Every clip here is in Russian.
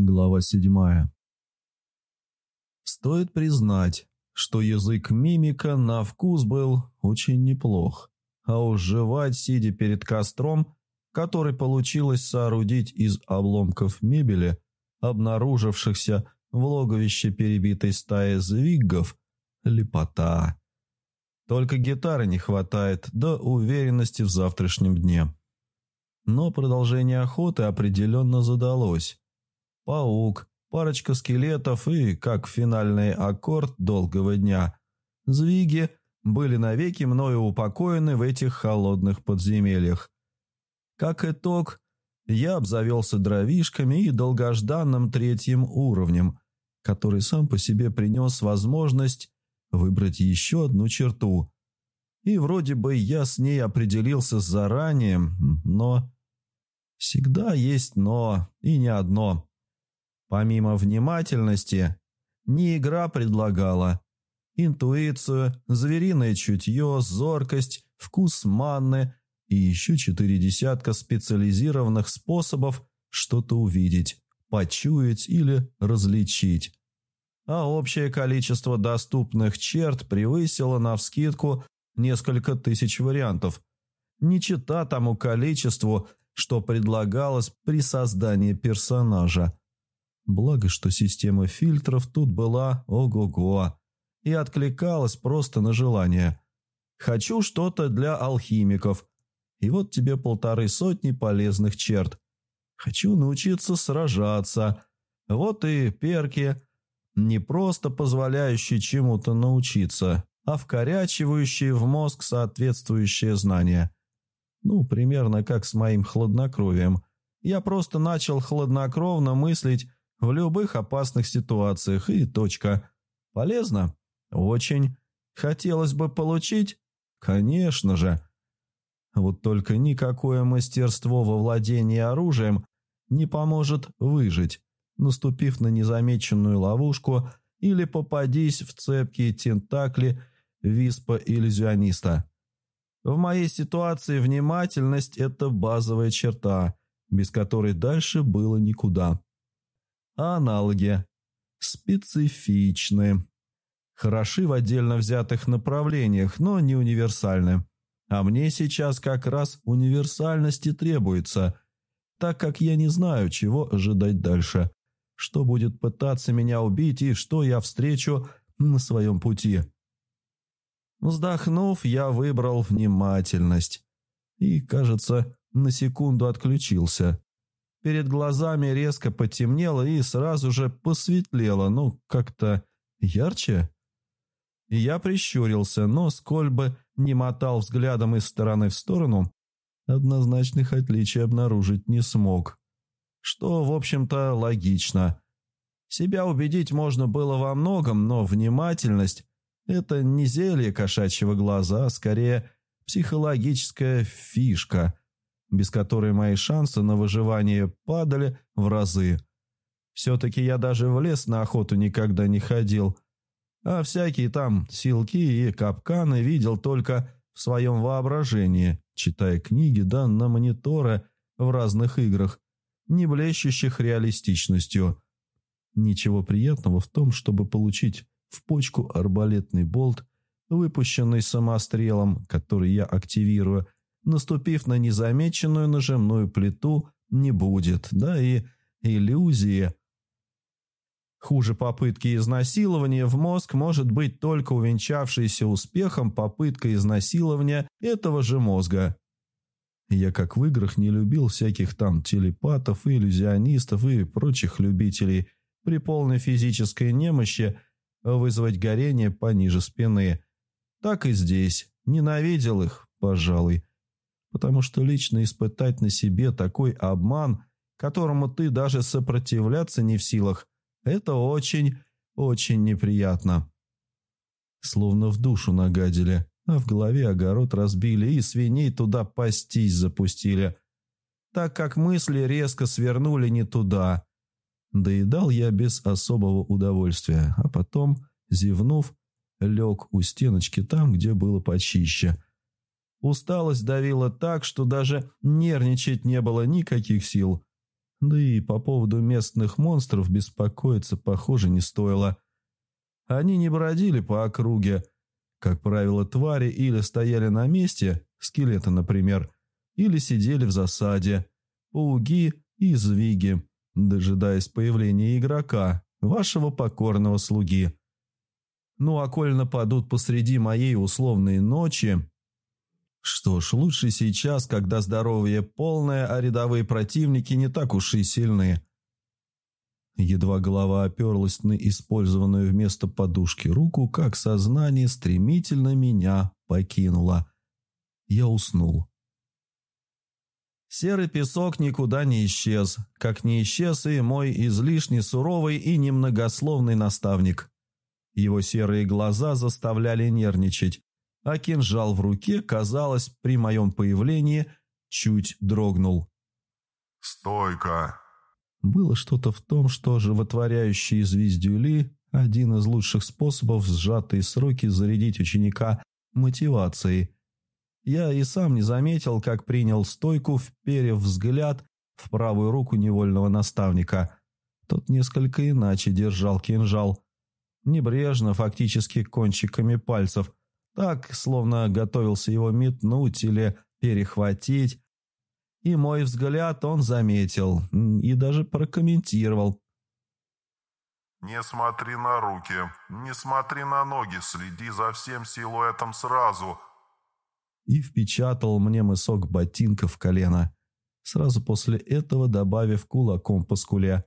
Глава седьмая. Стоит признать, что язык мимика на вкус был очень неплох, а уж жевать, сидя перед костром, который получилось соорудить из обломков мебели, обнаружившихся в логовище перебитой стаи звиггов, лепота. Только гитары не хватает до уверенности в завтрашнем дне. Но продолжение охоты определенно задалось паук, парочка скелетов и, как финальный аккорд долгого дня, звиги были навеки мною упокоены в этих холодных подземельях. Как итог, я обзавелся дровишками и долгожданным третьим уровнем, который сам по себе принес возможность выбрать еще одну черту. И вроде бы я с ней определился заранее, но... Всегда есть «но» и не одно. Помимо внимательности, не игра предлагала. Интуицию, звериное чутье, зоркость, вкус манны и еще четыре десятка специализированных способов что-то увидеть, почуять или различить. А общее количество доступных черт превысило навскидку несколько тысяч вариантов. Не чита тому количеству, что предлагалось при создании персонажа. Благо, что система фильтров тут была ого-го и откликалась просто на желание. «Хочу что-то для алхимиков». И вот тебе полторы сотни полезных черт. «Хочу научиться сражаться». Вот и перки, не просто позволяющие чему-то научиться, а вкорячивающие в мозг соответствующие знания. Ну, примерно как с моим хладнокровием. Я просто начал хладнокровно мыслить в любых опасных ситуациях и точка. Полезно? Очень. Хотелось бы получить? Конечно же. Вот только никакое мастерство во владении оружием не поможет выжить, наступив на незамеченную ловушку или попадись в цепкие тентакли виспа-иллюзиониста. В моей ситуации внимательность – это базовая черта, без которой дальше было никуда аналоги специфичны. Хороши в отдельно взятых направлениях, но не универсальны. А мне сейчас как раз универсальности требуется, так как я не знаю, чего ожидать дальше, что будет пытаться меня убить и что я встречу на своем пути. Вздохнув, я выбрал внимательность и, кажется, на секунду отключился. Перед глазами резко потемнело и сразу же посветлело, ну, как-то ярче. Я прищурился, но сколь бы не мотал взглядом из стороны в сторону, однозначных отличий обнаружить не смог. Что, в общем-то, логично. Себя убедить можно было во многом, но внимательность – это не зелье кошачьего глаза, а скорее психологическая фишка – без которой мои шансы на выживание падали в разы. Все-таки я даже в лес на охоту никогда не ходил, а всякие там силки и капканы видел только в своем воображении, читая книги да на мониторы в разных играх, не блещущих реалистичностью. Ничего приятного в том, чтобы получить в почку арбалетный болт, выпущенный самострелом, который я активирую – наступив на незамеченную нажимную плиту, не будет, да и иллюзии. Хуже попытки изнасилования в мозг может быть только увенчавшаяся успехом попытка изнасилования этого же мозга. Я, как в играх, не любил всяких там телепатов, иллюзионистов и прочих любителей при полной физической немощи вызвать горение пониже спины. Так и здесь. Ненавидел их, пожалуй потому что лично испытать на себе такой обман, которому ты даже сопротивляться не в силах, это очень, очень неприятно. Словно в душу нагадили, а в голове огород разбили и свиней туда пастись запустили, так как мысли резко свернули не туда. Доедал я без особого удовольствия, а потом, зевнув, лег у стеночки там, где было почище – Усталость давила так, что даже нервничать не было никаких сил. Да и по поводу местных монстров беспокоиться, похоже, не стоило. Они не бродили по округе. Как правило, твари или стояли на месте, скелеты, например, или сидели в засаде, пауги и звиги, дожидаясь появления игрока, вашего покорного слуги. Ну а коль нападут посреди моей условной ночи... Что ж, лучше сейчас, когда здоровье полное, а рядовые противники не так уж и сильны. Едва голова оперлась на использованную вместо подушки руку, как сознание стремительно меня покинуло. Я уснул. Серый песок никуда не исчез, как не исчез и мой излишне суровый и немногословный наставник. Его серые глаза заставляли нервничать, а кинжал в руке, казалось, при моем появлении чуть дрогнул. «Стойка!» Было что-то в том, что животворяющий звездюли – один из лучших способов в сжатые сроки зарядить ученика мотивацией. Я и сам не заметил, как принял стойку, вперев взгляд в правую руку невольного наставника. Тот несколько иначе держал кинжал – Небрежно, фактически кончиками пальцев. Так, словно готовился его метнуть или перехватить. И мой взгляд он заметил и даже прокомментировал. «Не смотри на руки, не смотри на ноги, следи за всем силуэтом сразу». И впечатал мне мысок ботинка в колено, сразу после этого добавив кулаком по скуле.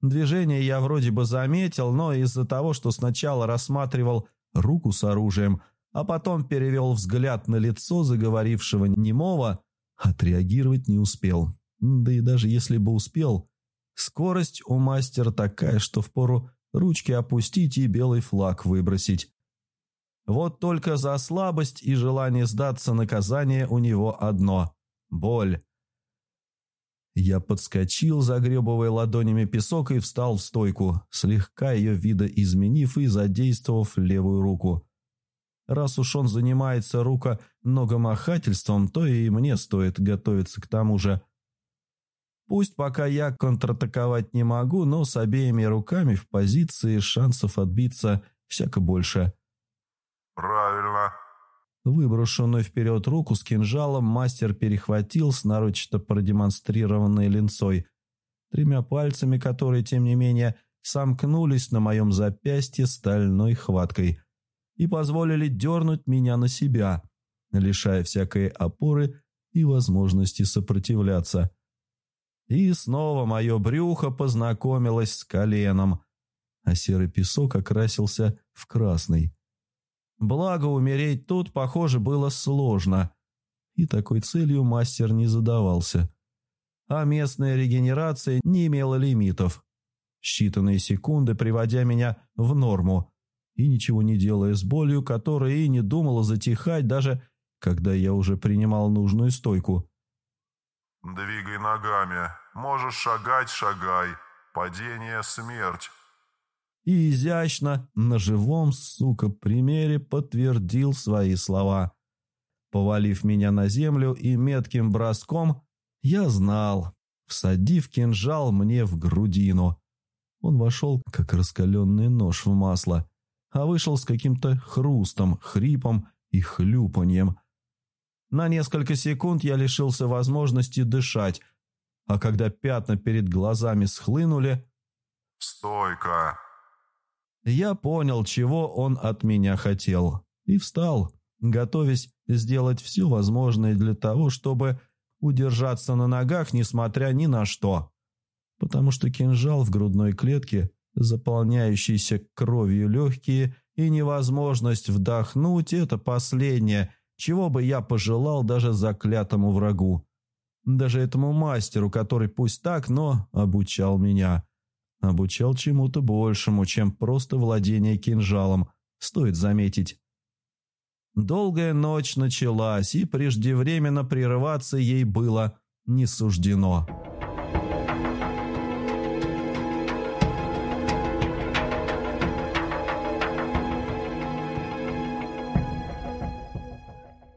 Движение я вроде бы заметил, но из-за того, что сначала рассматривал руку с оружием, а потом перевел взгляд на лицо заговорившего немого, отреагировать не успел. Да и даже если бы успел, скорость у мастера такая, что впору ручки опустить и белый флаг выбросить. Вот только за слабость и желание сдаться наказание у него одно – боль. Я подскочил, загребывая ладонями песок и встал в стойку, слегка ее вида изменив и задействовав левую руку. Раз уж он занимается рука многомахательством, то и мне стоит готовиться к тому же. Пусть пока я контратаковать не могу, но с обеими руками в позиции шансов отбиться всяко больше. «Правильно», Выброшенную вперед руку с кинжалом мастер перехватил с нарочито продемонстрированной линцой, тремя пальцами, которые, тем не менее, сомкнулись на моем запястье стальной хваткой и позволили дернуть меня на себя, лишая всякой опоры и возможности сопротивляться. И снова мое брюхо познакомилось с коленом, а серый песок окрасился в красный. Благо, умереть тут, похоже, было сложно. И такой целью мастер не задавался. А местная регенерация не имела лимитов. Считанные секунды, приводя меня в норму. И ничего не делая с болью, которая и не думала затихать, даже когда я уже принимал нужную стойку. «Двигай ногами. Можешь шагать – шагай. Падение – смерть и изящно на живом, сука, примере подтвердил свои слова. Повалив меня на землю и метким броском, я знал, всадив кинжал мне в грудину. Он вошел, как раскаленный нож в масло, а вышел с каким-то хрустом, хрипом и хлюпаньем. На несколько секунд я лишился возможности дышать, а когда пятна перед глазами схлынули... «Стойка!» Я понял, чего он от меня хотел, и встал, готовясь сделать все возможное для того, чтобы удержаться на ногах, несмотря ни на что. Потому что кинжал в грудной клетке, заполняющийся кровью легкие, и невозможность вдохнуть – это последнее, чего бы я пожелал даже заклятому врагу. Даже этому мастеру, который пусть так, но обучал меня – Обучал чему-то большему, чем просто владение кинжалом, стоит заметить. Долгая ночь началась, и преждевременно прерываться ей было не суждено.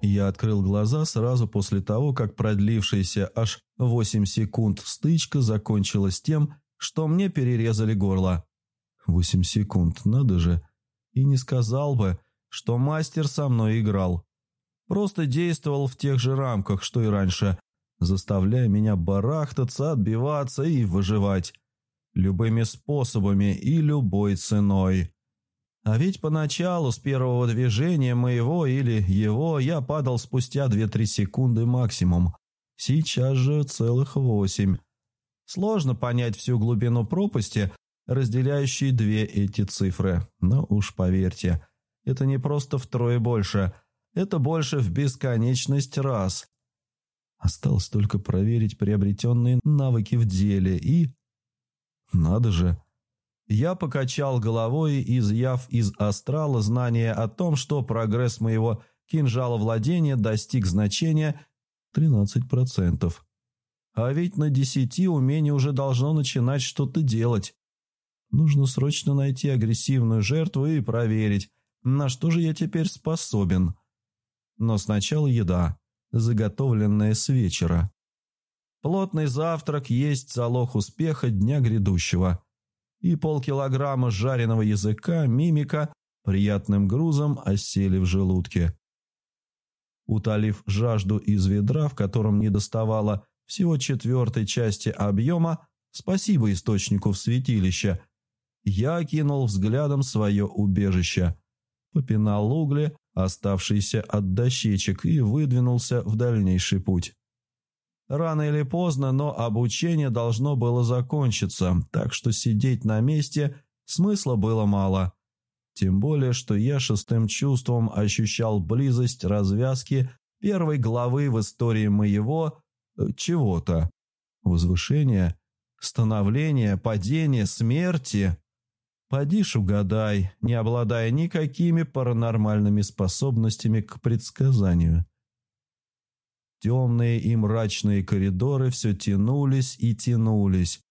Я открыл глаза сразу после того, как продлившаяся аж 8 секунд стычка закончилась тем, что мне перерезали горло. 8 секунд, надо же. И не сказал бы, что мастер со мной играл. Просто действовал в тех же рамках, что и раньше, заставляя меня барахтаться, отбиваться и выживать. Любыми способами и любой ценой. А ведь поначалу, с первого движения моего или его, я падал спустя 2-3 секунды максимум. Сейчас же целых восемь. Сложно понять всю глубину пропасти, разделяющей две эти цифры. Но уж поверьте, это не просто втрое больше, это больше в бесконечность раз. Осталось только проверить приобретенные навыки в деле и... Надо же, я покачал головой, изъяв из астрала знание о том, что прогресс моего кинжала владения достиг значения 13%. А ведь на десяти умение уже должно начинать что-то делать. Нужно срочно найти агрессивную жертву и проверить, на что же я теперь способен. Но сначала еда, заготовленная с вечера. Плотный завтрак есть залог успеха дня грядущего – и полкилограмма жареного языка мимика приятным грузом осели в желудке. Утолив жажду из ведра, в котором не доставало всего четвертой части объема, спасибо источнику в святилище, я окинул взглядом свое убежище, попинал угли, оставшиеся от дощечек, и выдвинулся в дальнейший путь. Рано или поздно, но обучение должно было закончиться, так что сидеть на месте смысла было мало. Тем более, что я шестым чувством ощущал близость развязки первой главы в истории моего... Чего-то. Возвышения, становления, падения, смерти. Поди ж угадай, не обладая никакими паранормальными способностями к предсказанию. Темные и мрачные коридоры все тянулись и тянулись,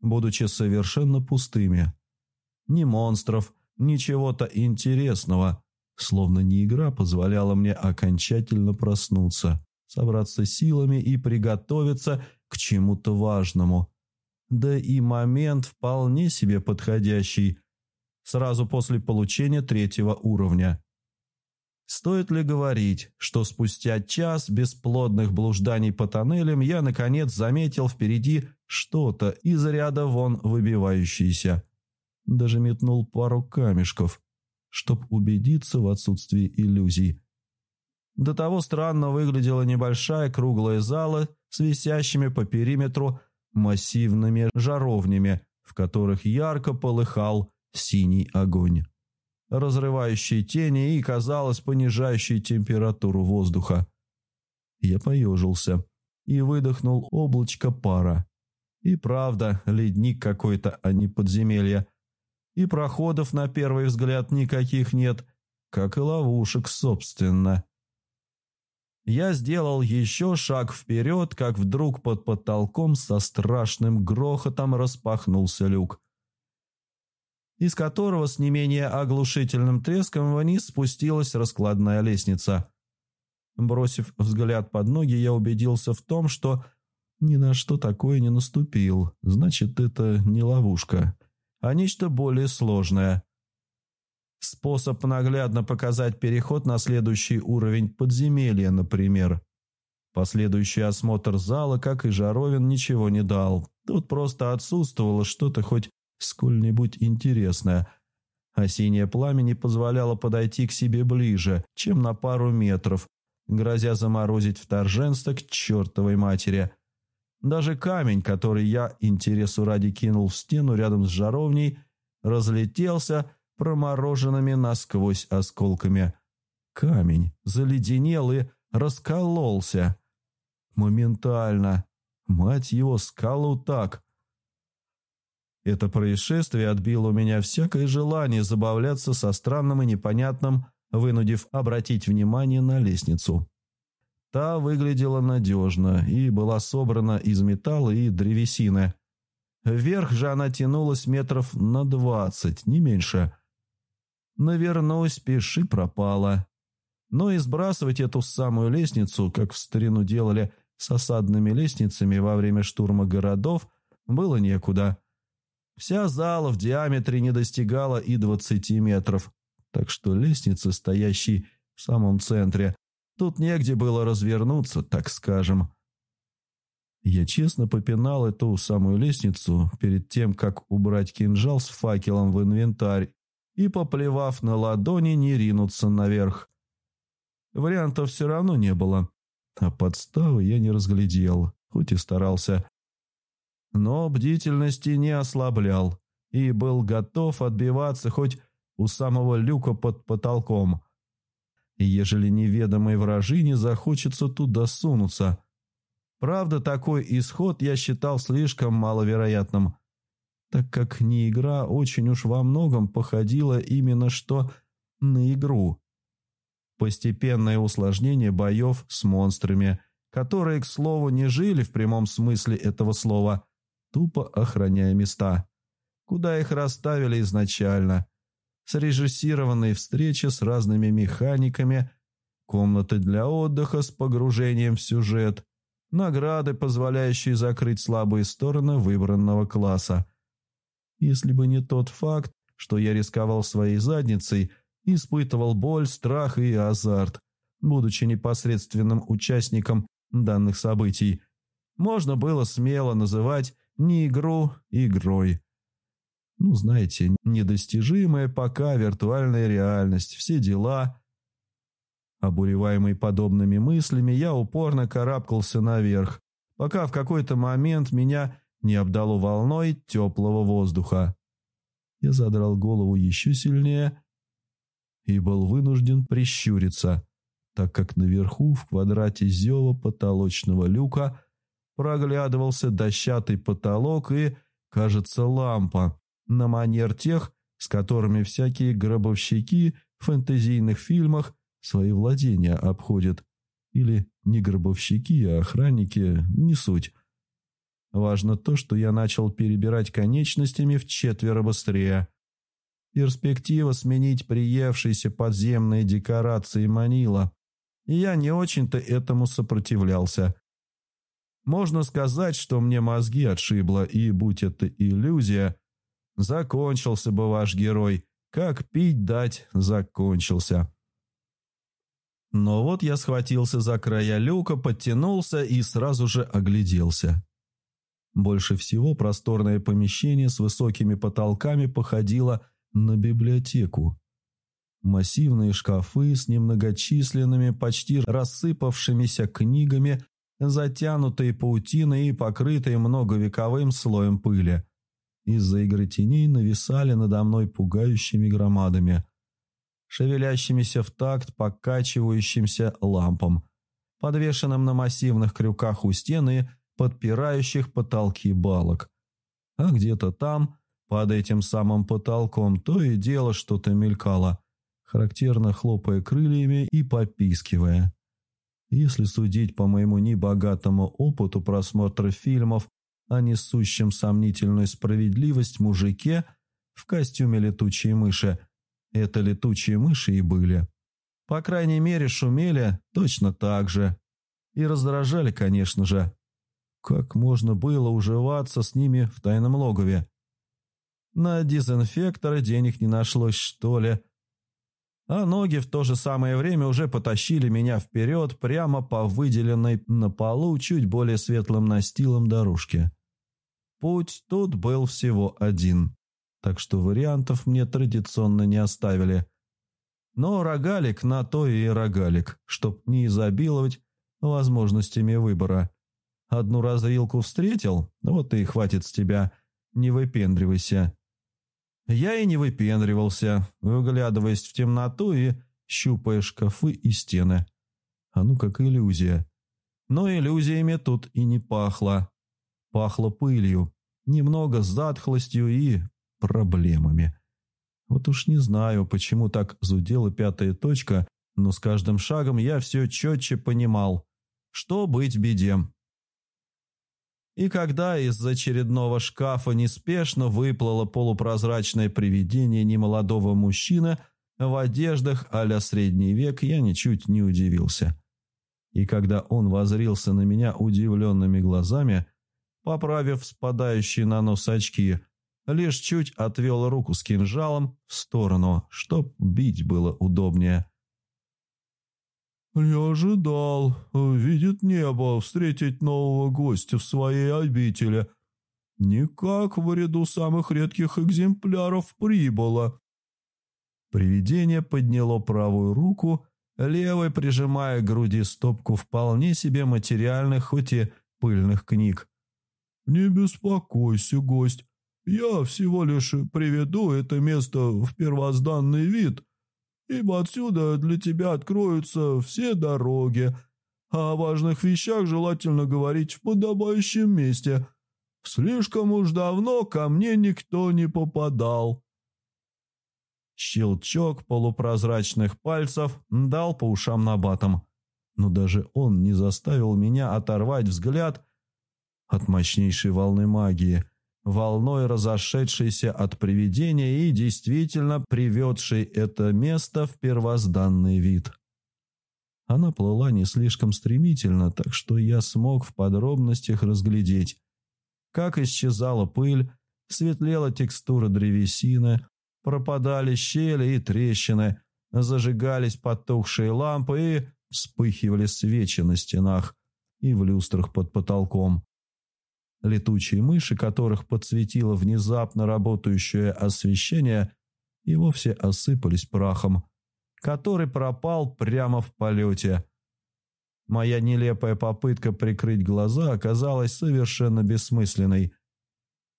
будучи совершенно пустыми. Ни монстров, ни чего-то интересного, словно не игра позволяла мне окончательно проснуться, собраться силами и приготовиться к чему-то важному. Да и момент вполне себе подходящий, сразу после получения третьего уровня. Стоит ли говорить, что спустя час бесплодных блужданий по тоннелям я, наконец, заметил впереди что-то из ряда вон выбивающееся. Даже метнул пару камешков, чтоб убедиться в отсутствии иллюзий. До того странно выглядела небольшая круглая зала с висящими по периметру массивными жаровнями, в которых ярко полыхал синий огонь разрывающие тени и, казалось, понижающие температуру воздуха. Я поежился и выдохнул облачко пара. И правда, ледник какой-то, а не подземелье. И проходов на первый взгляд никаких нет, как и ловушек, собственно. Я сделал еще шаг вперед, как вдруг под потолком со страшным грохотом распахнулся люк из которого с не менее оглушительным треском вниз спустилась раскладная лестница. Бросив взгляд под ноги, я убедился в том, что ни на что такое не наступил. Значит, это не ловушка, а нечто более сложное. Способ наглядно показать переход на следующий уровень подземелья, например. Последующий осмотр зала, как и Жаровин, ничего не дал. Тут просто отсутствовало что-то хоть сколь-нибудь интересное, а синее пламя не позволяло подойти к себе ближе, чем на пару метров, грозя заморозить вторженство к чертовой матери. Даже камень, который я интересу ради кинул в стену рядом с жаровней, разлетелся промороженными насквозь осколками. Камень заледенел и раскололся. Моментально. Мать его, скалу так. Это происшествие отбило у меня всякое желание забавляться со странным и непонятным, вынудив обратить внимание на лестницу. Та выглядела надежно и была собрана из металла и древесины. Вверх же она тянулась метров на двадцать, не меньше. Навернусь, пиши пропала. Но и сбрасывать эту самую лестницу, как в старину делали с осадными лестницами во время штурма городов, было некуда. Вся зала в диаметре не достигала и двадцати метров, так что лестница, стоящей в самом центре, тут негде было развернуться, так скажем. Я честно попинал эту самую лестницу перед тем, как убрать кинжал с факелом в инвентарь и, поплевав на ладони, не ринуться наверх. Вариантов все равно не было, а подставы я не разглядел, хоть и старался. Но бдительности не ослаблял и был готов отбиваться хоть у самого люка под потолком. ежели неведомой вражине захочется туда сунуться – Правда, такой исход я считал слишком маловероятным, так как не игра очень уж во многом походила именно что на игру. Постепенное усложнение боев с монстрами, которые, к слову, не жили в прямом смысле этого слова, тупо охраняя места, куда их расставили изначально, срежиссированные встречи с разными механиками, комнаты для отдыха с погружением в сюжет, награды, позволяющие закрыть слабые стороны выбранного класса. Если бы не тот факт, что я рисковал своей задницей, испытывал боль, страх и азарт, будучи непосредственным участником данных событий, можно было смело называть не игру игрой. Ну, знаете, недостижимая пока виртуальная реальность, все дела, Обуреваемый подобными мыслями, я упорно карабкался наверх, пока в какой-то момент меня не обдало волной теплого воздуха. Я задрал голову еще сильнее и был вынужден прищуриться, так как наверху в квадрате зева потолочного люка проглядывался дощатый потолок и, кажется, лампа на манер тех, с которыми всякие гробовщики в фэнтезийных фильмах свои владения обходят. Или не гробовщики, а охранники, не суть. Важно то, что я начал перебирать конечностями в четверо быстрее. Перспектива сменить приевшиеся подземные декорации манила, и я не очень-то этому сопротивлялся. Можно сказать, что мне мозги отшибло, и, будь это иллюзия, закончился бы ваш герой, как пить дать закончился. Но вот я схватился за края люка, подтянулся и сразу же огляделся. Больше всего просторное помещение с высокими потолками походило на библиотеку. Массивные шкафы с немногочисленными, почти рассыпавшимися книгами, затянутые паутиной и покрытые многовековым слоем пыли. Из-за игры теней нависали надо мной пугающими громадами – шевелящимися в такт покачивающимся лампам, подвешенным на массивных крюках у стены, подпирающих потолки балок. А где-то там, под этим самым потолком, то и дело что-то мелькало, характерно хлопая крыльями и попискивая. Если судить по моему небогатому опыту просмотра фильмов о несущем сомнительную справедливость мужике в костюме летучей мыши, это летучие мыши и были. По крайней мере, шумели точно так же. И раздражали, конечно же. Как можно было уживаться с ними в тайном логове? На дезинфекторы денег не нашлось, что ли? А ноги в то же самое время уже потащили меня вперед прямо по выделенной на полу чуть более светлым настилом дорожке. Путь тут был всего один так что вариантов мне традиционно не оставили. Но рогалик на то и рогалик, чтоб не изобиловать возможностями выбора. Одну развилку встретил, вот и хватит с тебя, не выпендривайся. Я и не выпендривался, выглядываясь в темноту и щупая шкафы и стены. А ну как иллюзия. Но иллюзиями тут и не пахло. Пахло пылью, немного затхлостью и проблемами. Вот уж не знаю, почему так зудела пятая точка, но с каждым шагом я все четче понимал, что быть беде. И когда из очередного шкафа неспешно выплыло полупрозрачное привидение немолодого мужчины в одеждах а-ля средний век, я ничуть не удивился. И когда он возрился на меня удивленными глазами, поправив спадающие на нос очки, лишь чуть отвел руку с кинжалом в сторону, чтоб бить было удобнее. «Я ожидал, видит небо, встретить нового гостя в своей обители. Никак в ряду самых редких экземпляров прибыло». Привидение подняло правую руку, левой прижимая к груди стопку вполне себе материальных, хоть и пыльных книг. «Не беспокойся, гость, я всего лишь приведу это место в первозданный вид, ибо отсюда для тебя откроются все дороги, а о важных вещах желательно говорить в подобающем месте. Слишком уж давно ко мне никто не попадал». Щелчок полупрозрачных пальцев дал по ушам набатом, но даже он не заставил меня оторвать взгляд от мощнейшей волны магии, волной разошедшейся от привидения и действительно приведшей это место в первозданный вид. Она плыла не слишком стремительно, так что я смог в подробностях разглядеть, как исчезала пыль, светлела текстура древесины, пропадали щели и трещины, зажигались потухшие лампы и вспыхивали свечи на стенах и в люстрах под потолком. Летучие мыши, которых подсветило внезапно работающее освещение, и вовсе осыпались прахом, который пропал прямо в полете. Моя нелепая попытка прикрыть глаза оказалась совершенно бессмысленной.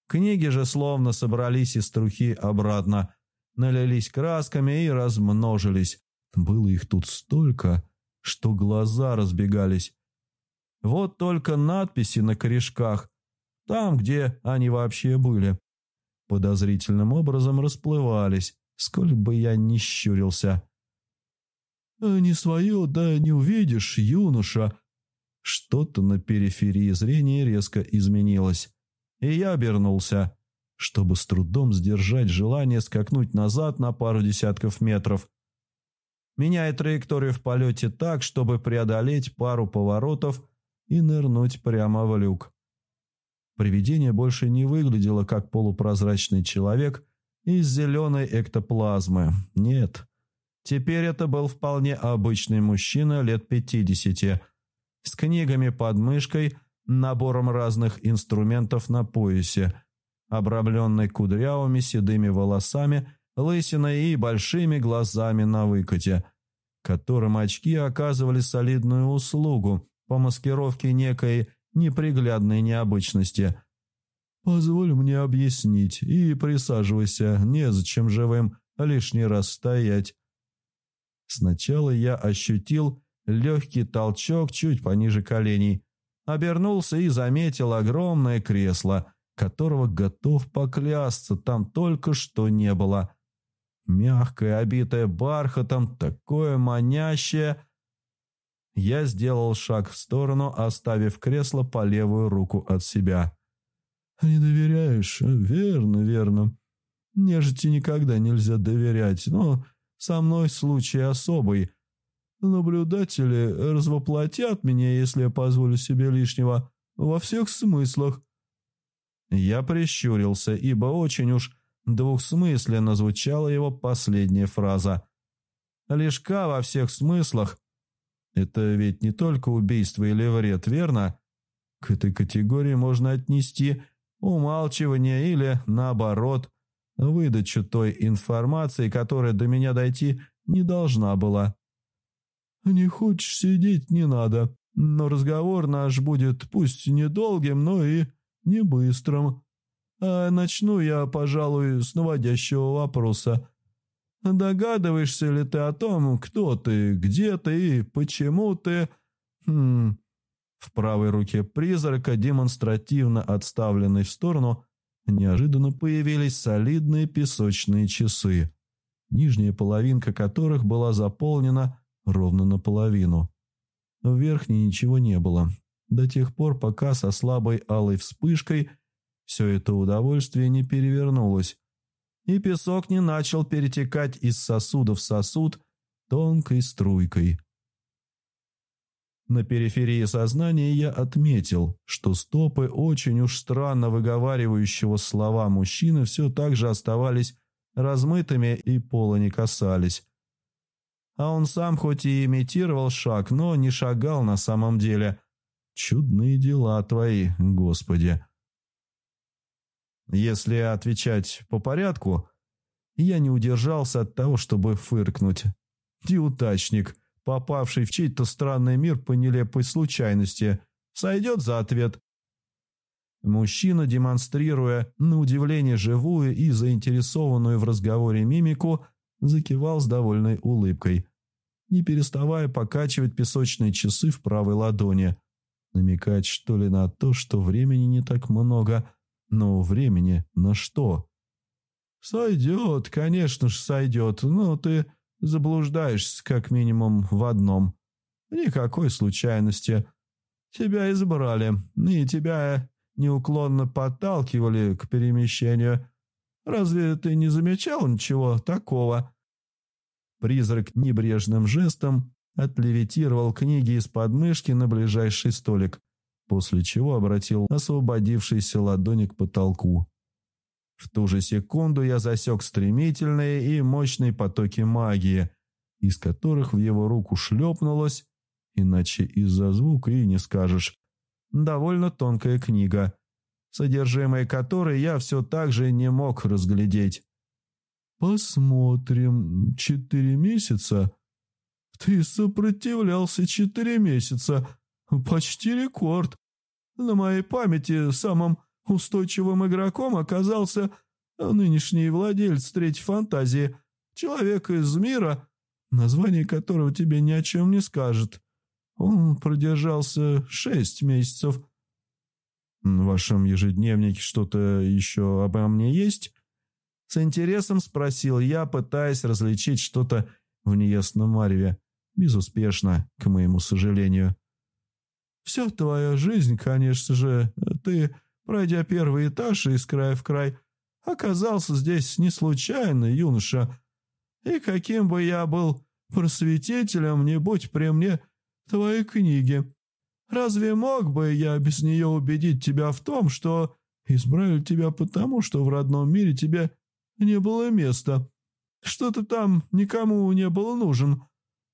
Книги же словно собрались из трухи обратно, налились красками и размножились. Было их тут столько, что глаза разбегались. Вот только надписи на корешках, там, где они вообще были, подозрительным образом расплывались, сколь бы я ни щурился. «Не свое, да не увидишь, юноша!» Что-то на периферии зрения резко изменилось, и я обернулся чтобы с трудом сдержать желание скакнуть назад на пару десятков метров. Меняя траекторию в полете так, чтобы преодолеть пару поворотов и нырнуть прямо в люк. Привидение больше не выглядело как полупрозрачный человек из зеленой эктоплазмы. Нет. Теперь это был вполне обычный мужчина лет пятидесяти, с книгами под мышкой, набором разных инструментов на поясе – обрамленный кудрявыми седыми волосами, лысиной и большими глазами на выкате, которым очки оказывали солидную услугу по маскировке некой неприглядной необычности. «Позволь мне объяснить и присаживайся, незачем живым лишний раз стоять». Сначала я ощутил легкий толчок чуть пониже коленей, обернулся и заметил огромное кресло – которого готов поклясться там только что не было. Мягкое, обитое бархатом, такое манящее. Я сделал шаг в сторону, оставив кресло по левую руку от себя. «Не доверяешь? Верно, верно. Нежити никогда нельзя доверять, но со мной случай особый. Наблюдатели развоплотят меня, если я позволю себе лишнего, во всех смыслах. Я прищурился, ибо очень уж двухсмысленно звучала его последняя фраза. Лишка во всех смыслах. Это ведь не только убийство или вред, верно? К этой категории можно отнести умалчивание или, наоборот, выдачу той информации, которая до меня дойти не должна была. «Не хочешь сидеть, не надо, но разговор наш будет пусть недолгим, но и не быстрым. А начну я, пожалуй, с наводящего вопроса. Догадываешься ли ты о том, кто ты, где ты и почему ты... Хм... В правой руке призрака, демонстративно отставленной в сторону, неожиданно появились солидные песочные часы, нижняя половинка которых была заполнена ровно наполовину. В верхней ничего не было, до тех пор, пока со слабой алой вспышкой все это удовольствие не перевернулось, и песок не начал перетекать из сосуда в сосуд тонкой струйкой. На периферии сознания я отметил, что стопы очень уж странно выговаривающего слова мужчины все так же оставались размытыми и пола не касались. А он сам хоть и имитировал шаг, но не шагал на самом деле. Чудные дела твои, Господи. Если отвечать по порядку, я не удержался от того, чтобы фыркнуть. Неудачник, попавший в чей-то странный мир по нелепой случайности, сойдет за ответ. Мужчина, демонстрируя на удивление живую и заинтересованную в разговоре мимику, закивал с довольной улыбкой, не переставая покачивать песочные часы в правой ладони. Намекать, что ли, на то, что времени не так много, но времени на что? «Сойдет, конечно ж сойдет, но ты заблуждаешься как минимум в одном. Никакой случайности. Тебя избрали, и тебя неуклонно подталкивали к перемещению. Разве ты не замечал ничего такого?» Призрак небрежным жестом отлевитировал книги из подмышки на ближайший столик, после чего обратил освободившийся ладони к потолку. В ту же секунду я засек стремительные и мощные потоки магии, из которых в его руку шлепнулось, иначе из-за звука и не скажешь, довольно тонкая книга, содержимое которой я все так же не мог разглядеть. «Посмотрим. Четыре месяца?» «Ты сопротивлялся четыре месяца. Почти рекорд. На моей памяти самым устойчивым игроком оказался нынешний владелец третьей фантазии, человек из мира, название которого тебе ни о чем не скажет. Он продержался шесть месяцев. В вашем ежедневнике что-то еще обо мне есть? С интересом спросил я, пытаясь различить что-то в неясном мареве. Безуспешно, к моему сожалению. «Вся твоя жизнь, конечно же, ты, пройдя первый этаж из края в край, оказался здесь не случайно, юноша. И каким бы я был просветителем, не будь при мне твоей книги. Разве мог бы я без нее убедить тебя в том, что избрали тебя потому, что в родном мире тебе не было места, что ты там никому не был нужен,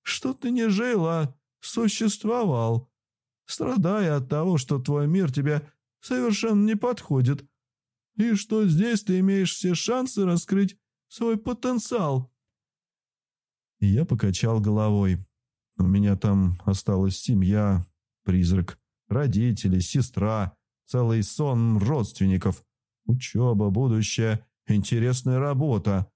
что ты не жил, а существовал, страдая от того, что твой мир тебе совершенно не подходит, и что здесь ты имеешь все шансы раскрыть свой потенциал». Я покачал головой. У меня там осталась семья, призрак, родители, сестра, целый сон родственников, учеба, будущее, интересная работа.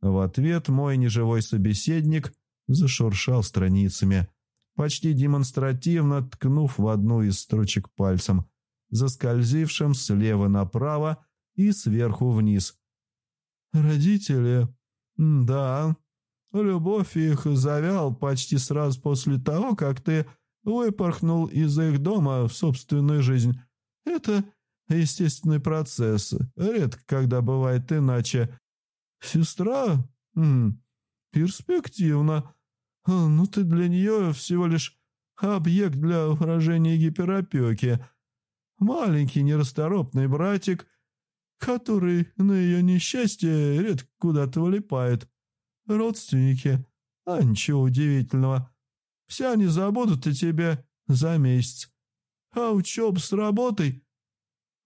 В ответ мой неживой собеседник зашуршал страницами, почти демонстративно ткнув в одну из строчек пальцем, заскользившим слева направо и сверху вниз. «Родители? Да, Любовь их завял почти сразу после того, как ты выпорхнул из их дома в собственную жизнь. Это естественный процесс. Редко когда бывает иначе. Сестра? М перспективно. Ну ты для нее всего лишь объект для выражения гиперопеки. Маленький нерасторопный братик, который на ее несчастье редко куда-то вылипает родственники. А ничего удивительного. Все они забудут о тебе за месяц. А учеб с работой...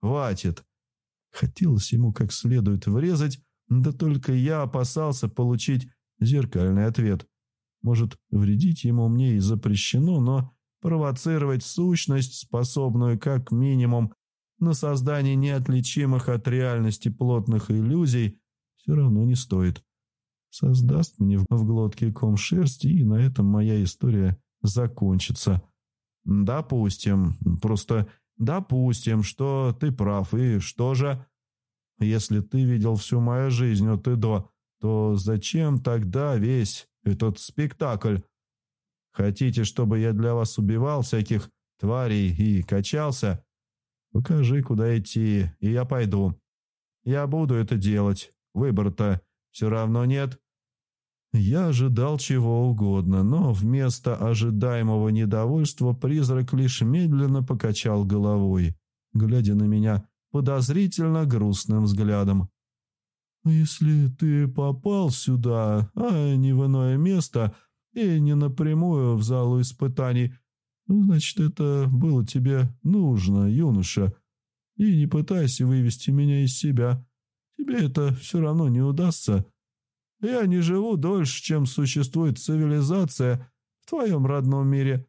Хватит. Хотелось ему как следует врезать, да только я опасался получить зеркальный ответ. Может, вредить ему мне и запрещено, но провоцировать сущность, способную как минимум на создание неотличимых от реальности плотных иллюзий, все равно не стоит создаст мне в глотке ком шерсти, и на этом моя история закончится. Допустим, просто допустим, что ты прав, и что же? Если ты видел всю мою жизнь от и до, то зачем тогда весь этот спектакль? Хотите, чтобы я для вас убивал всяких тварей и качался? Покажи, куда идти, и я пойду. Я буду это делать, Выбора-то все равно нет». Я ожидал чего угодно, но вместо ожидаемого недовольства призрак лишь медленно покачал головой, глядя на меня подозрительно грустным взглядом. «Если ты попал сюда, а не в иное место, и не напрямую в залу испытаний, значит, это было тебе нужно, юноша. И не пытайся вывести меня из себя. Тебе это все равно не удастся. Я не живу дольше, чем существует цивилизация в твоем родном мире.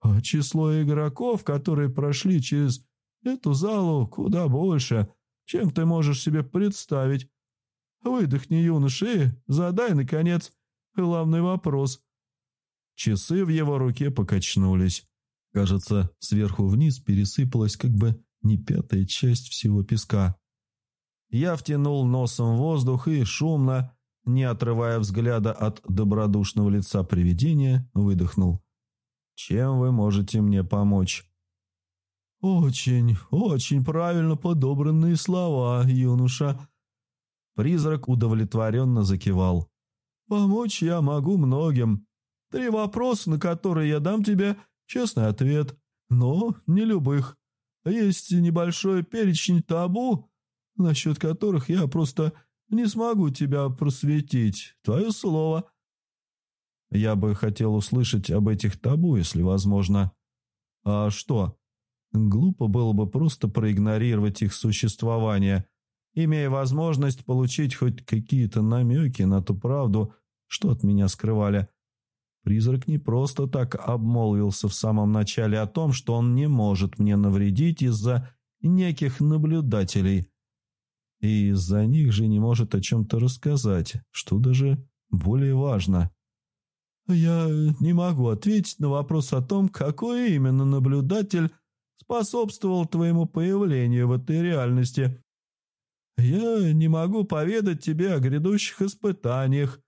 А число игроков, которые прошли через эту залу, куда больше, чем ты можешь себе представить. Выдохни, юноша, и задай, наконец, главный вопрос. Часы в его руке покачнулись. Кажется, сверху вниз пересыпалась как бы не пятая часть всего песка. Я втянул носом воздух и шумно, не отрывая взгляда от добродушного лица привидения, выдохнул. «Чем вы можете мне помочь?» «Очень, очень правильно подобранные слова, юноша», Призрак удовлетворенно закивал. «Помочь я могу многим. Три вопроса, на которые я дам тебе честный ответ, но не любых. Есть небольшой перечень табу, насчет которых я просто не смогу тебя просветить. Твое слово». «Я бы хотел услышать об этих табу, если возможно». «А что?» Глупо было бы просто проигнорировать их существование – имея возможность получить хоть какие-то намеки на ту правду, что от меня скрывали. Призрак не просто так обмолвился в самом начале о том, что он не может мне навредить из-за неких наблюдателей. И из-за них же не может о чем-то рассказать, что даже более важно. «Я не могу ответить на вопрос о том, какой именно наблюдатель способствовал твоему появлению в этой реальности», я не могу поведать тебе о грядущих испытаниях,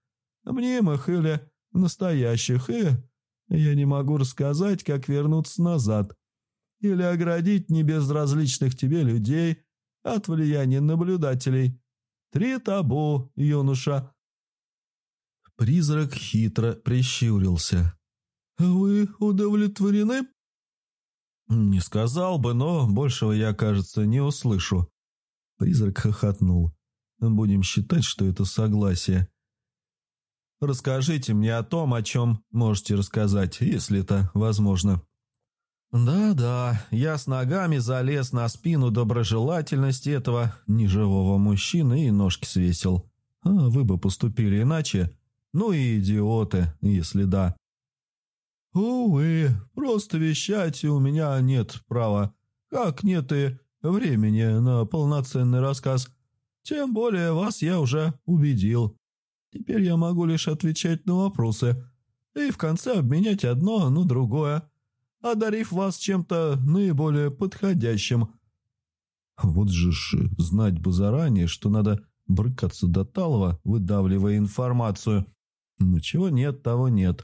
мнимых или настоящих, и я не могу рассказать, как вернуться назад, или оградить небезразличных тебе людей от влияния наблюдателей. Три табу, юноша». Призрак хитро прищурился. «Вы удовлетворены?» «Не сказал бы, но большего я, кажется, не услышу». Призрак хохотнул. «Будем считать, что это согласие». «Расскажите мне о том, о чем можете рассказать, если это возможно». «Да-да, я с ногами залез на спину доброжелательности этого неживого мужчины и ножки свесил. А вы бы поступили иначе? Ну и идиоты, если да». «Увы, просто вещать у меня нет права. Как нет и времени на полноценный рассказ. Тем более вас я уже убедил. Теперь я могу лишь отвечать на вопросы и в конце обменять одно на другое, одарив вас чем-то наиболее подходящим. Вот же ж знать бы заранее, что надо брыкаться до талого, выдавливая информацию. Но чего нет, того нет.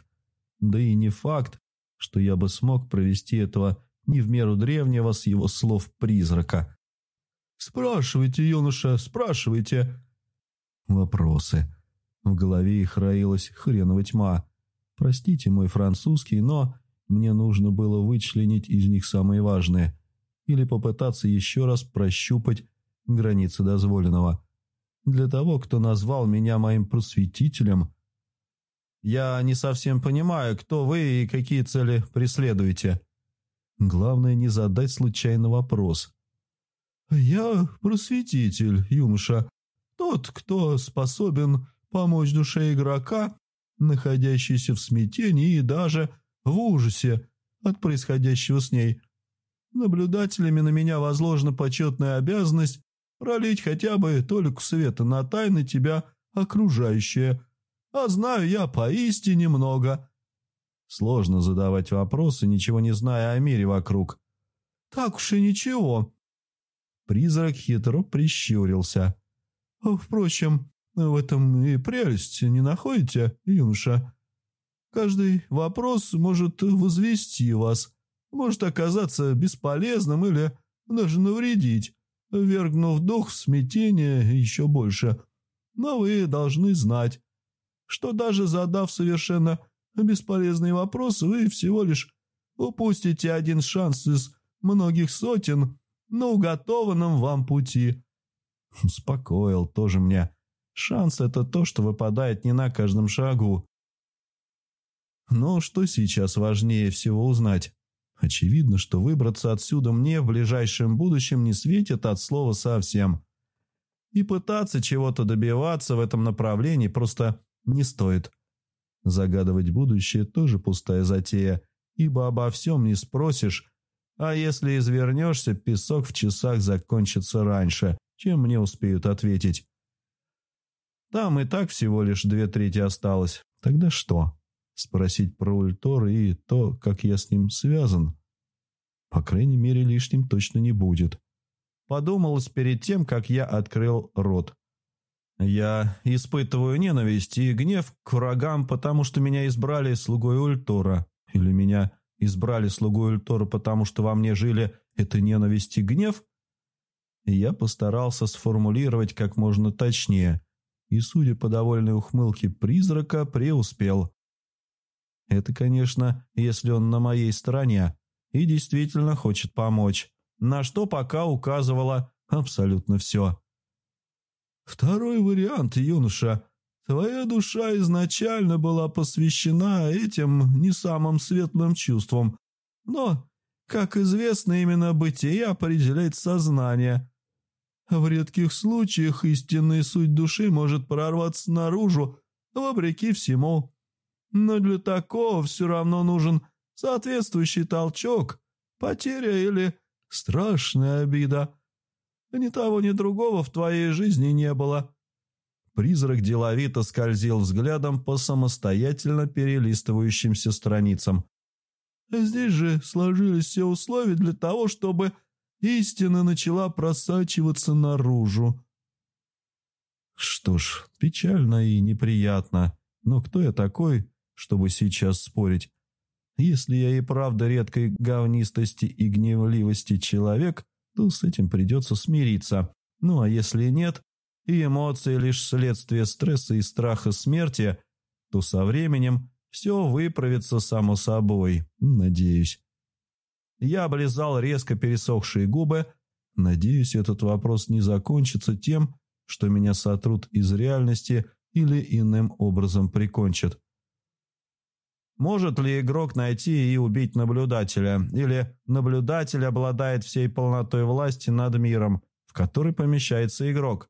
Да и не факт, что я бы смог провести этого не в меру древнего с его слов призрака. «Спрашивайте, юноша, спрашивайте!» Вопросы. В голове их роилась хренова тьма. Простите мой французский, но мне нужно было вычленить из них самые важные или попытаться еще раз прощупать границы дозволенного. Для того, кто назвал меня моим просветителем, я не совсем понимаю, кто вы и какие цели преследуете. Главное не задать случайный вопрос. «Я просветитель, юноша. Тот, кто способен помочь душе игрока, находящейся в смятении и даже в ужасе от происходящего с ней. Наблюдателями на меня возложена почетная обязанность пролить хотя бы только света на тайны тебя окружающие. А знаю я поистине много. Сложно задавать вопросы, ничего не зная о мире вокруг. «Так уж и ничего». Призрак хитро прищурился. «Впрочем, в этом и прелесть не находите, юноша? Каждый вопрос может возвести вас, может оказаться бесполезным или даже навредить, вергнув дух в смятение еще больше. но вы должны знать, что даже задав совершенно бесполезный вопрос, вы всего лишь упустите один шанс из многих сотен на уготованном вам пути. Успокоил тоже мне. Шанс – это то, что выпадает не на каждом шагу. Но что сейчас важнее всего узнать? Очевидно, что выбраться отсюда мне в ближайшем будущем не светит от слова совсем. И пытаться чего-то добиваться в этом направлении просто не стоит. Загадывать будущее тоже пустая затея, ибо обо всем не спросишь, а если извернешься, песок в часах закончится раньше, чем мне успеют ответить. Там и так всего лишь две трети осталось. Тогда что? Спросить про Ультор и то, как я с ним связан? По крайней мере, лишним точно не будет. Подумалось перед тем, как я открыл рот. Я испытываю ненависть и гнев к врагам, потому что меня избрали слугой Ультора. Или меня избрали слугой Ультора, потому что во мне жили эта ненависть и гнев? Я постарался сформулировать как можно точнее. И, судя по довольной ухмылке призрака, преуспел. Это, конечно, если он на моей стороне и действительно хочет помочь, на что пока указывало абсолютно все. Второй вариант, юноша. Твоя душа изначально была посвящена этим не самым светлым чувствам. Но, как известно, именно бытие определяет сознание. В редких случаях истинная суть души может прорваться наружу, вопреки всему. Но для такого все равно нужен соответствующий толчок, потеря или страшная обида. Ни того, ни другого в твоей жизни не было». Призрак деловито скользил взглядом по самостоятельно перелистывающимся страницам. «Здесь же сложились все условия для того, чтобы истина начала просачиваться наружу». Что ж, печально и неприятно, но кто я такой, чтобы сейчас спорить? Если я и правда редкой говнистости и гневливости человек, то с этим придется смириться. Ну а если нет, и эмоции лишь следствие стресса и страха смерти, то со временем все выправится само собой, надеюсь. Я облизал резко пересохшие губы. Надеюсь, этот вопрос не закончится тем, что меня сотрут из реальности или иным образом прикончат. Может ли игрок найти и убить наблюдателя, или наблюдатель обладает всей полнотой власти над миром, в который помещается игрок?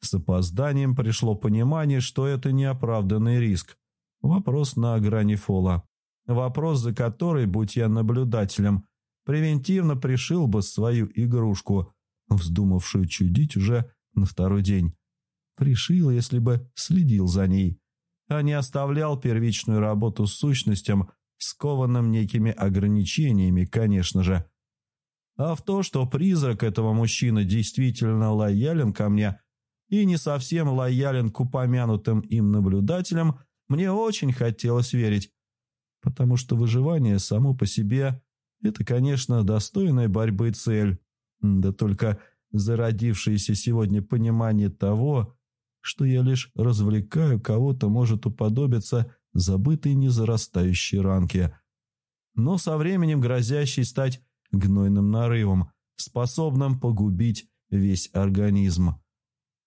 С опозданием пришло понимание, что это неоправданный риск. Вопрос на грани фола. Вопрос, за который, будь я наблюдателем, превентивно пришил бы свою игрушку, вздумавшую чудить уже на второй день. Пришил, если бы следил за ней а не оставлял первичную работу сущностям, скованным некими ограничениями, конечно же. А в то, что призрак этого мужчины действительно лоялен ко мне и не совсем лоялен к упомянутым им наблюдателям, мне очень хотелось верить. Потому что выживание само по себе – это, конечно, достойная борьбы цель. Да только зародившееся сегодня понимание того, что я лишь развлекаю кого-то, может уподобиться забытой незарастающей ранке, но со временем грозящей стать гнойным нарывом, способным погубить весь организм.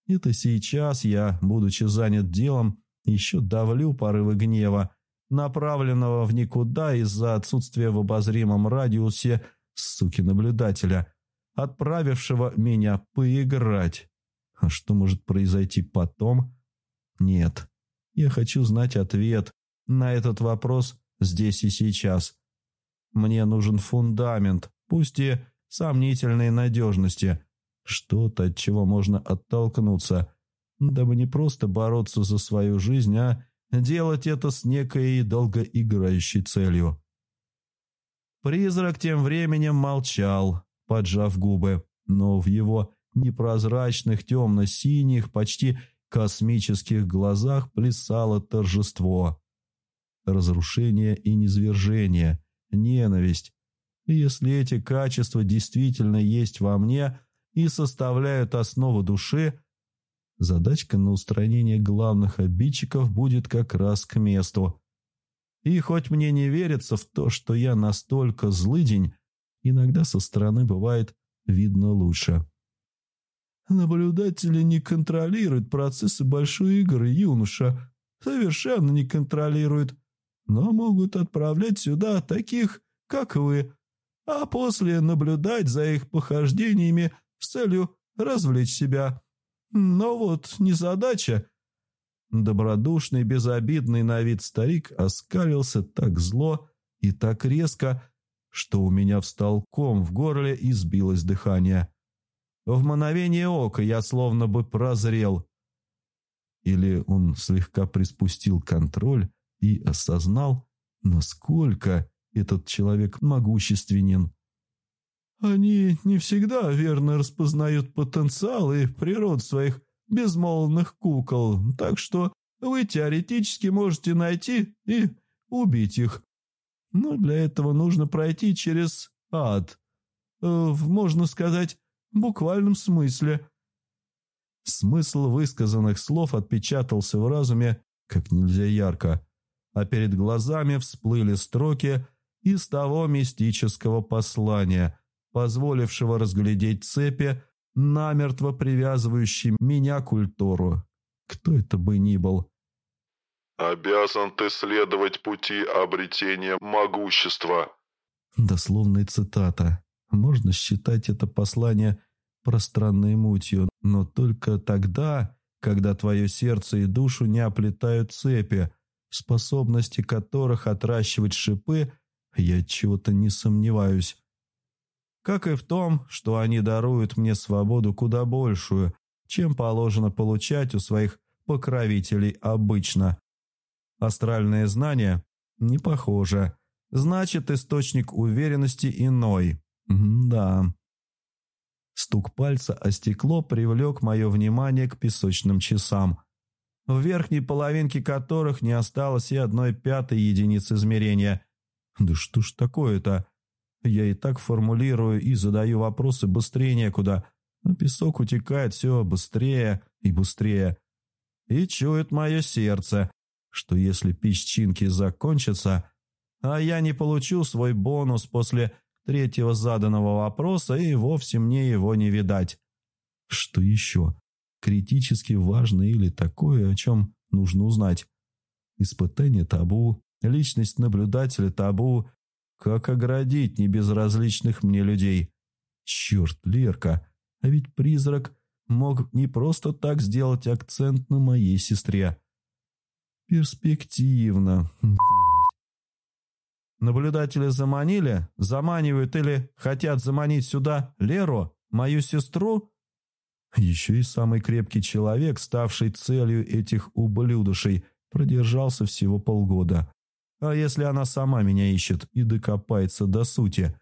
Это сейчас я, будучи занят делом, еще давлю порывы гнева, направленного в никуда из-за отсутствия в обозримом радиусе суки-наблюдателя, отправившего меня поиграть. А что может произойти потом? Нет. Я хочу знать ответ на этот вопрос здесь и сейчас. Мне нужен фундамент, пусть и сомнительной надежности. Что-то, от чего можно оттолкнуться, дабы не просто бороться за свою жизнь, а делать это с некой долгоиграющей целью. Призрак тем временем молчал, поджав губы, но в его непрозрачных темно-синих, почти космических глазах плясало торжество. Разрушение и низвержение, ненависть. если эти качества действительно есть во мне и составляют основу души, задачка на устранение главных обидчиков будет как раз к месту. И хоть мне не верится в то, что я настолько злыдень, иногда со стороны бывает видно лучше. Наблюдатели не контролируют процессы большой игры, юноша. Совершенно не контролируют. Но могут отправлять сюда таких, как вы, а после наблюдать за их похождениями с целью развлечь себя. Но вот незадача. Добродушный, безобидный на вид старик оскалился так зло и так резко, что у меня встал ком в горле и сбилось дыхание. В мгновение ока я словно бы прозрел. Или он слегка приспустил контроль и осознал, насколько этот человек могущественен. Они не всегда верно распознают потенциал и природу своих безмолвных кукол, так что вы теоретически можете найти и убить их. Но для этого нужно пройти через ад. Э, можно сказать, буквальном смысле. Смысл высказанных слов отпечатался в разуме как нельзя ярко, а перед глазами всплыли строки из того мистического послания, позволившего разглядеть цепи, намертво привязывающие меня к культуру. Кто это бы ни был. «Обязан ты следовать пути обретения могущества». Дословная цитата. Можно считать это послание пространной мутью, но только тогда, когда твое сердце и душу не оплетают цепи, способности которых отращивать шипы – я чего-то не сомневаюсь. Как и в том, что они даруют мне свободу куда большую, чем положено получать у своих покровителей обычно. Астральное знание не похоже. Значит, источник уверенности иной. да. Стук пальца о стекло привлек мое внимание к песочным часам, в верхней половинке которых не осталось и одной пятой единицы измерения. Да что ж такое-то? Я и так формулирую и задаю вопросы быстрее некуда, но песок утекает все быстрее и быстрее. И чует мое сердце, что если песчинки закончатся, а я не получу свой бонус после третьего заданного вопроса, и вовсе мне его не видать. Что еще? Критически важно или такое, о чем нужно узнать? Испытание табу, Личность наблюдателя табу. Как оградить небезразличных мне людей? Черт, Лерка, а ведь призрак мог не просто так сделать акцент на моей сестре. Перспективно. Наблюдатели заманили, заманивают или хотят заманить сюда Леру, мою сестру? Еще и самый крепкий человек, ставший целью этих ублюдышей, продержался всего полгода. А если она сама меня ищет и докопается до сути?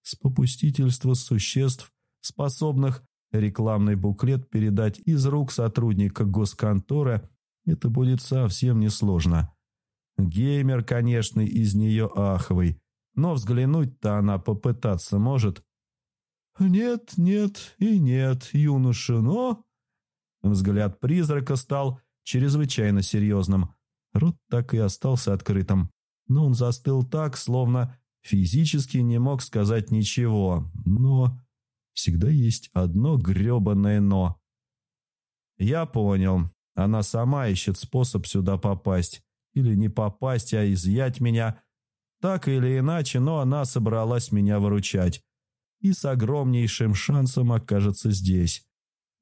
С попустительства существ, способных рекламный буклет передать из рук сотрудника госконторы, это будет совсем несложно. Геймер, конечно, из нее аховый, но взглянуть-то она попытаться может. «Нет, нет и нет, юноша, но...» Взгляд призрака стал чрезвычайно серьезным. Рот так и остался открытым но он застыл так, словно физически не мог сказать ничего. Но всегда есть одно гребаное «но». Я понял. Она сама ищет способ сюда попасть. Или не попасть, а изъять меня. Так или иначе, но она собралась меня выручать. И с огромнейшим шансом окажется здесь.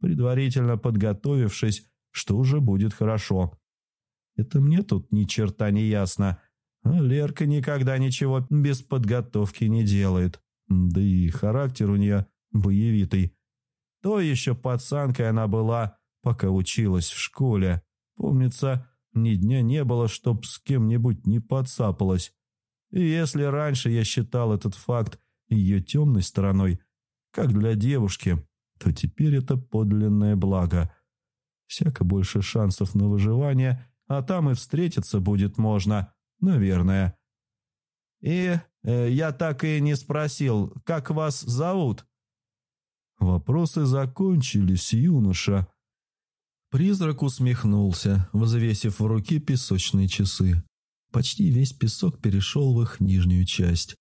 Предварительно подготовившись, что уже будет хорошо. Это мне тут ни черта не ясно. А Лерка никогда ничего без подготовки не делает. Да и характер у нее боевитый. То еще пацанкой она была, пока училась в школе. Помнится, ни дня не было, чтоб с кем-нибудь не подцапалась. И если раньше я считал этот факт ее темной стороной, как для девушки, то теперь это подлинное благо. Всяко больше шансов на выживание, а там и встретиться будет можно. «Наверное». «И э, я так и не спросил, как вас зовут?» Вопросы закончились, юноша. Призрак усмехнулся, взвесив в руки песочные часы. Почти весь песок перешел в их нижнюю часть.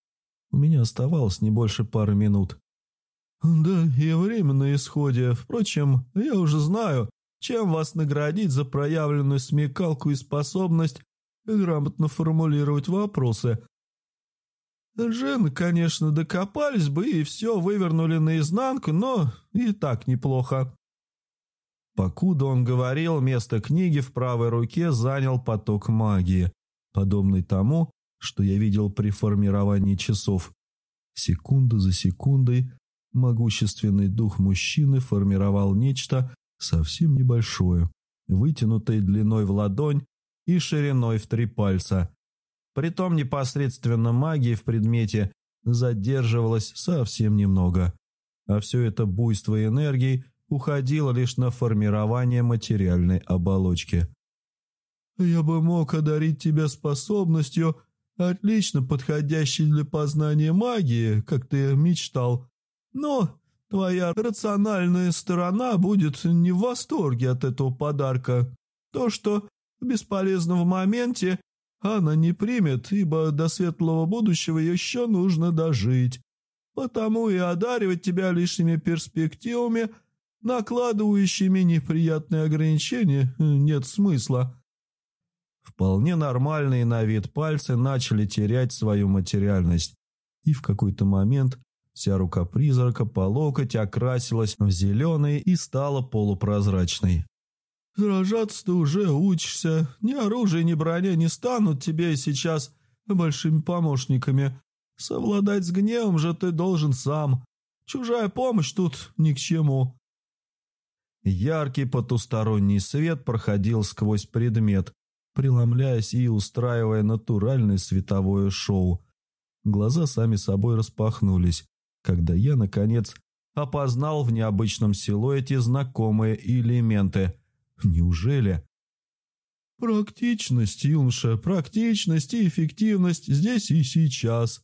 У меня оставалось не больше пары минут. «Да, и время на исходе. Впрочем, я уже знаю, чем вас наградить за проявленную смекалку и способность грамотно формулировать вопросы. Джин, конечно, докопались бы и все вывернули наизнанку, но и так неплохо. Покуда он говорил, место книги в правой руке занял поток магии, подобный тому, что я видел при формировании часов. Секунду за секундой могущественный дух мужчины формировал нечто совсем небольшое, вытянутое длиной в ладонь и шириной в три пальца. Притом непосредственно магии в предмете задерживалось совсем немного, а все это буйство энергии уходило лишь на формирование материальной оболочки. «Я бы мог одарить тебя способностью, отлично подходящей для познания магии, как ты мечтал, но твоя рациональная сторона будет не в восторге от этого подарка. То, что бесполезно в моменте, она не примет, ибо до светлого будущего еще нужно дожить. Потому и одаривать тебя лишними перспективами, накладывающими неприятные ограничения, нет смысла. Вполне нормальные на вид пальцы начали терять свою материальность, и в какой-то момент вся рука призрака по локоть окрасилась в зеленый и стала полупрозрачной. Сражаться ты уже учишься. Ни оружие, ни броня не станут тебе сейчас большими помощниками. Совладать с гневом же ты должен сам. Чужая помощь тут ни к чему». Яркий потусторонний свет проходил сквозь предмет, преломляясь и устраивая натуральное световое шоу. Глаза сами собой распахнулись, когда я, наконец, опознал в необычном силуэте знакомые элементы – Неужели? Практичность, юноша, практичность и эффективность здесь и сейчас.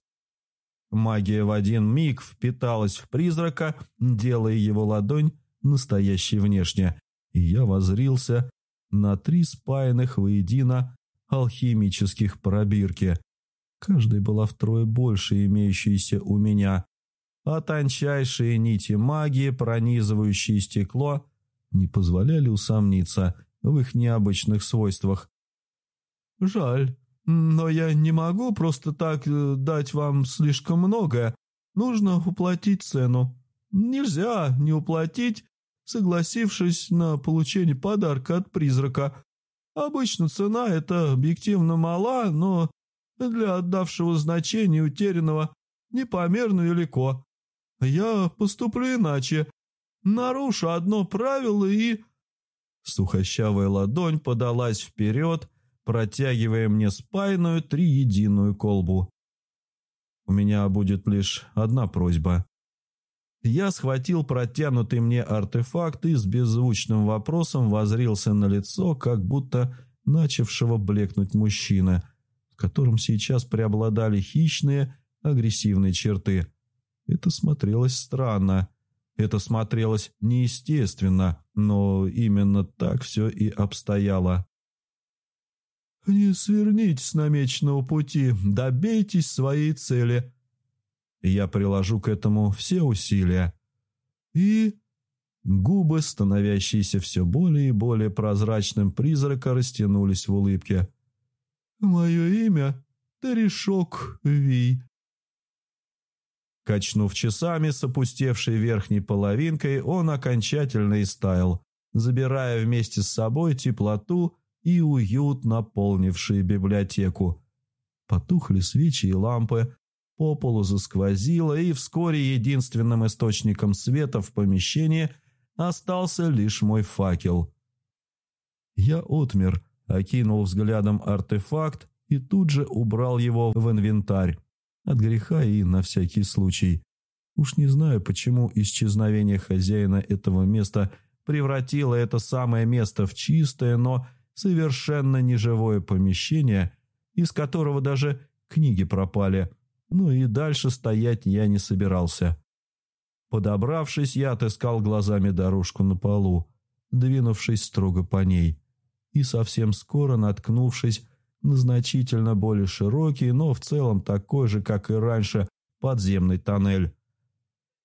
Магия в один миг впиталась в призрака, делая его ладонь настоящей внешне, и я возрился на три спаянных воедино алхимических пробирки. Каждая была втрое больше имеющейся у меня, а тончайшие нити магии, пронизывающие стекло, не позволяли усомниться в их необычных свойствах. «Жаль, но я не могу просто так э, дать вам слишком многое. Нужно уплатить цену. Нельзя не уплатить, согласившись на получение подарка от призрака. Обычно цена это объективно мала, но для отдавшего значения утерянного непомерно велико. Я поступлю иначе. Нарушу одно правило и...» Сухощавая ладонь подалась вперед, протягивая мне спайную триединую колбу. «У меня будет лишь одна просьба». Я схватил протянутый мне артефакт и с беззвучным вопросом возрился на лицо, как будто начавшего блекнуть мужчина, в котором сейчас преобладали хищные, агрессивные черты. Это смотрелось странно. Это смотрелось неестественно, но именно так все и обстояло. «Не сверните с намеченного пути, добейтесь своей цели». Я приложу к этому все усилия. И губы, становящиеся все более и более прозрачным призрака, растянулись в улыбке. «Мое имя — Терешок Ви. Качнув часами с опустевшей верхней половинкой, он окончательно истаял, забирая вместе с собой теплоту и уют, наполнившие библиотеку. Потухли свечи и лампы, по полу засквозило, и вскоре единственным источником света в помещении остался лишь мой факел. Я отмер, окинул взглядом артефакт и тут же убрал его в инвентарь. От греха и на всякий случай. Уж не знаю, почему исчезновение хозяина этого места превратило это самое место в чистое, но совершенно неживое помещение, из которого даже книги пропали. Ну и дальше стоять я не собирался. Подобравшись, я отыскал глазами дорожку на полу. двинувшись строго по ней, и совсем скоро наткнувшись на значительно более широкий, но в целом такой же, как и раньше, подземный тоннель.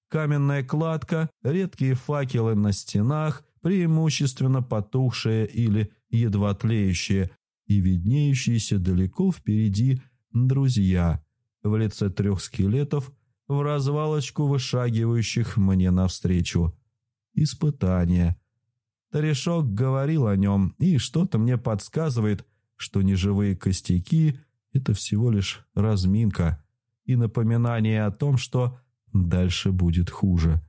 Каменная кладка, редкие факелы на стенах, преимущественно потухшие или едва тлеющие, и виднеющиеся далеко впереди друзья в лице трех скелетов в развалочку вышагивающих мне навстречу. Испытание. Тарешок говорил о нем, и что-то мне подсказывает, что неживые костяки – это всего лишь разминка и напоминание о том, что дальше будет хуже.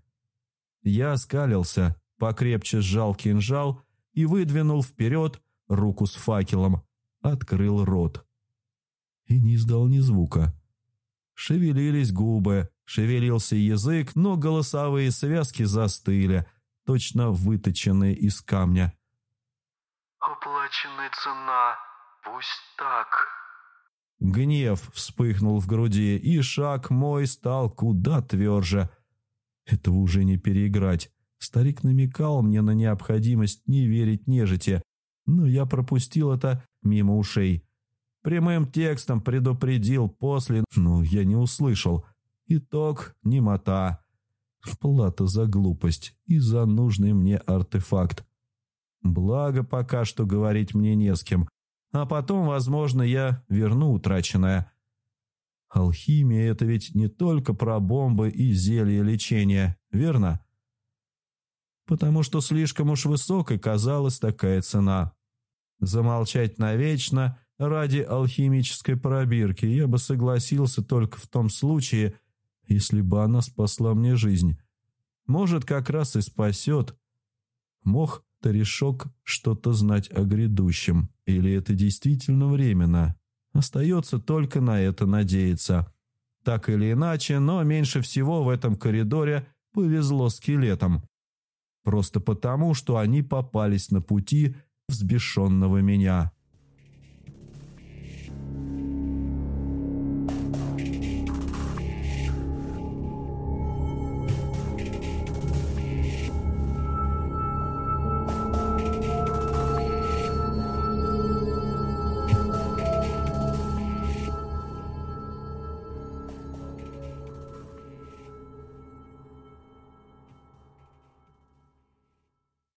Я оскалился, покрепче сжал кинжал и выдвинул вперед руку с факелом, открыл рот. И не издал ни звука. Шевелились губы, шевелился язык, но голосовые связки застыли, точно выточенные из камня. «Оплаченная цена, пусть так». Гнев вспыхнул в груди, и шаг мой стал куда тверже. Этого уже не переиграть. Старик намекал мне на необходимость не верить нежити, но я пропустил это мимо ушей. Прямым текстом предупредил после, но я не услышал. Итог – немота. Плата за глупость и за нужный мне артефакт. Благо, пока что говорить мне не с кем. А потом, возможно, я верну утраченное. Алхимия – это ведь не только про бомбы и зелья лечения, верно? Потому что слишком уж высокой казалась такая цена. Замолчать навечно ради алхимической пробирки я бы согласился только в том случае, если бы она спасла мне жизнь. Может, как раз и спасет. Мог Тарешок что-то знать о грядущем, или это действительно временно. Остается только на это надеяться. Так или иначе, но меньше всего в этом коридоре повезло скелетам. Просто потому, что они попались на пути взбешенного меня.